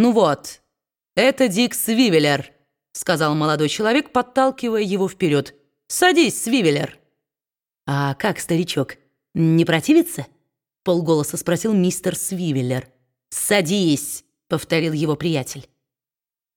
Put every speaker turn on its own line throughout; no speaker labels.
«Ну вот, это Дик Свивеллер», — сказал молодой человек, подталкивая его вперед. «Садись, Свивеллер». «А как, старичок, не противится?» — полголоса спросил мистер Свивеллер. «Садись», — повторил его приятель.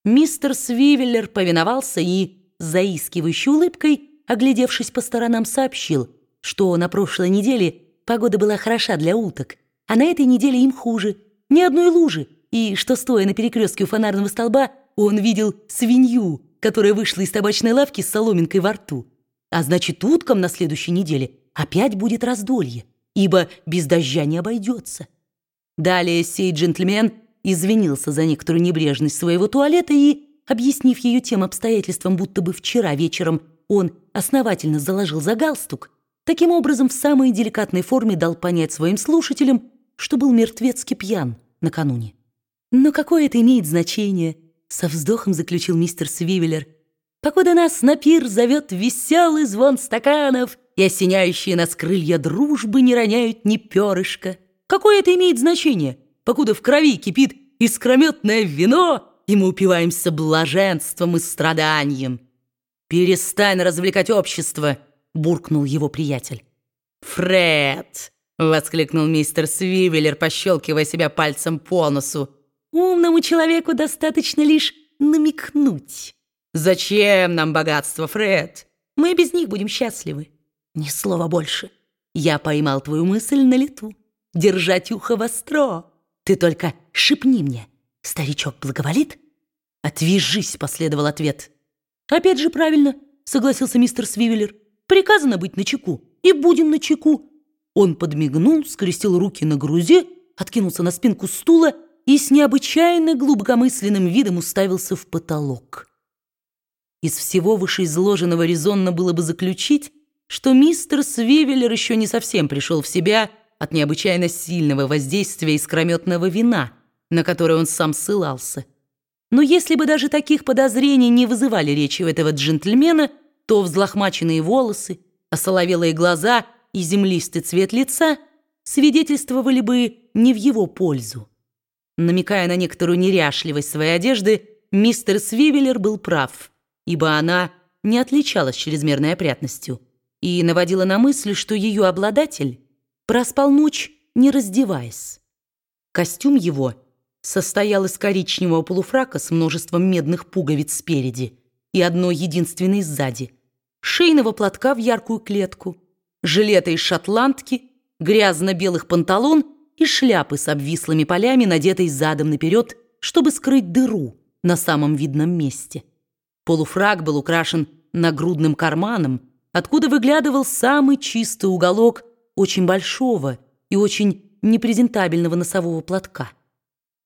Мистер Свивеллер повиновался и, заискивающей улыбкой, оглядевшись по сторонам, сообщил, что на прошлой неделе погода была хороша для уток, а на этой неделе им хуже, ни одной лужи, и что, стоя на перекрестке у фонарного столба, он видел свинью, которая вышла из табачной лавки с соломинкой во рту. А значит, уткам на следующей неделе опять будет раздолье, ибо без дождя не обойдется. Далее сей джентльмен извинился за некоторую небрежность своего туалета и, объяснив ее тем обстоятельством, будто бы вчера вечером он основательно заложил за галстук, таким образом в самой деликатной форме дал понять своим слушателям, что был мертвецки пьян накануне. «Но какое это имеет значение?» — со вздохом заключил мистер Свивеллер. «Покуда нас на пир зовет веселый звон стаканов, и осеняющие нас крылья дружбы не роняют ни перышка. Какое это имеет значение, покуда в крови кипит искрометное вино, и мы упиваемся блаженством и страданием?» «Перестань развлекать общество!» — буркнул его приятель. «Фред!» — воскликнул мистер Свивеллер, пощелкивая себя пальцем по носу. Умному человеку достаточно лишь намекнуть. Зачем нам богатство, Фред? Мы без них будем счастливы. Ни слова больше. Я поймал твою мысль на лету. Держать ухо востро. Ты только шепни мне. Старичок благоволит? Отвяжись, последовал ответ. Опять же правильно, согласился мистер Свивеллер. Приказано быть начеку. И будем начеку. Он подмигнул, скрестил руки на грузе, откинулся на спинку стула и с необычайно глубокомысленным видом уставился в потолок. Из всего вышеизложенного резонно было бы заключить, что мистер Свивеллер еще не совсем пришел в себя от необычайно сильного воздействия искрометного вина, на которое он сам ссылался. Но если бы даже таких подозрений не вызывали речи у этого джентльмена, то взлохмаченные волосы, осоловелые глаза и землистый цвет лица свидетельствовали бы не в его пользу. Намекая на некоторую неряшливость своей одежды, мистер Свивеллер был прав, ибо она не отличалась чрезмерной опрятностью и наводила на мысль, что ее обладатель проспал ночь, не раздеваясь. Костюм его состоял из коричневого полуфрака с множеством медных пуговиц спереди и одной единственной сзади, шейного платка в яркую клетку, жилета из шотландки, грязно-белых панталон — и шляпы с обвислыми полями, надетой задом наперед, чтобы скрыть дыру на самом видном месте. Полуфраг был украшен нагрудным карманом, откуда выглядывал самый чистый уголок очень большого и очень непрезентабельного носового платка.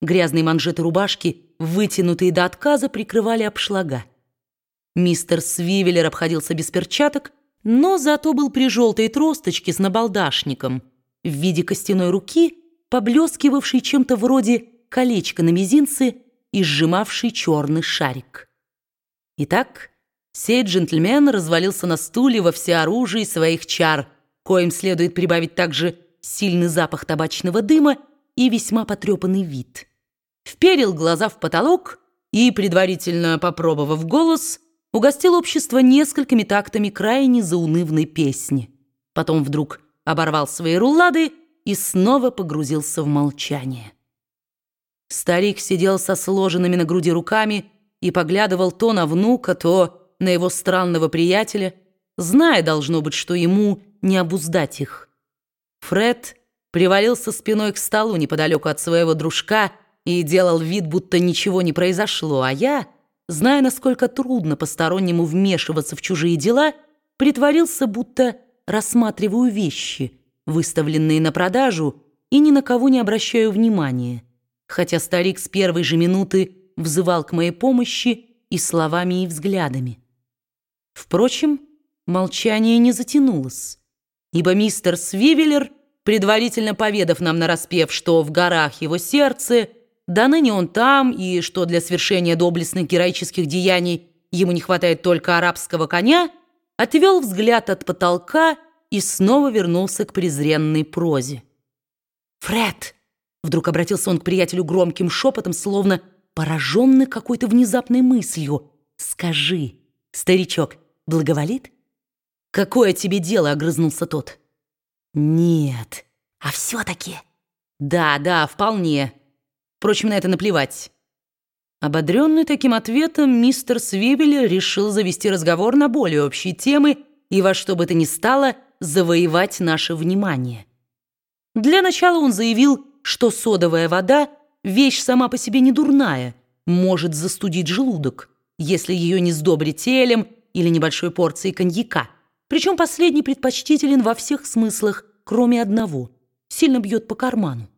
Грязные манжеты рубашки, вытянутые до отказа, прикрывали обшлага. Мистер Свивеллер обходился без перчаток, но зато был при желтой тросточке с набалдашником в виде костяной руки поблескивавший чем-то вроде колечка на мизинце и сжимавший черный шарик. Итак, сей джентльмен развалился на стуле во всеоружии своих чар, коим следует прибавить также сильный запах табачного дыма и весьма потрепанный вид. Вперил глаза в потолок и, предварительно попробовав голос, угостил общество несколькими тактами крайне заунывной песни. Потом вдруг оборвал свои рулады и снова погрузился в молчание. Старик сидел со сложенными на груди руками и поглядывал то на внука, то на его странного приятеля, зная, должно быть, что ему не обуздать их. Фред привалился спиной к столу неподалеку от своего дружка и делал вид, будто ничего не произошло, а я, зная, насколько трудно постороннему вмешиваться в чужие дела, притворился, будто рассматриваю вещи — выставленные на продажу, и ни на кого не обращаю внимания, хотя старик с первой же минуты взывал к моей помощи и словами, и взглядами. Впрочем, молчание не затянулось, ибо мистер Свивеллер, предварительно поведав нам нараспев, что в горах его сердце, да ныне он там, и что для свершения доблестных героических деяний ему не хватает только арабского коня, отвел взгляд от потолка и снова вернулся к презренной прозе. «Фред!» — вдруг обратился он к приятелю громким шепотом, словно пораженный какой-то внезапной мыслью. «Скажи, старичок благоволит?» «Какое тебе дело?» — огрызнулся тот. «Нет, а все-таки...» «Да, да, вполне. Впрочем, на это наплевать». Ободренный таким ответом, мистер Свивель решил завести разговор на более общие темы и во что бы то ни стало завоевать наше внимание. Для начала он заявил, что содовая вода – вещь сама по себе не дурная, может застудить желудок, если ее не сдобрить телем или небольшой порцией коньяка. Причем последний предпочтителен во всех смыслах, кроме одного – сильно бьет по карману.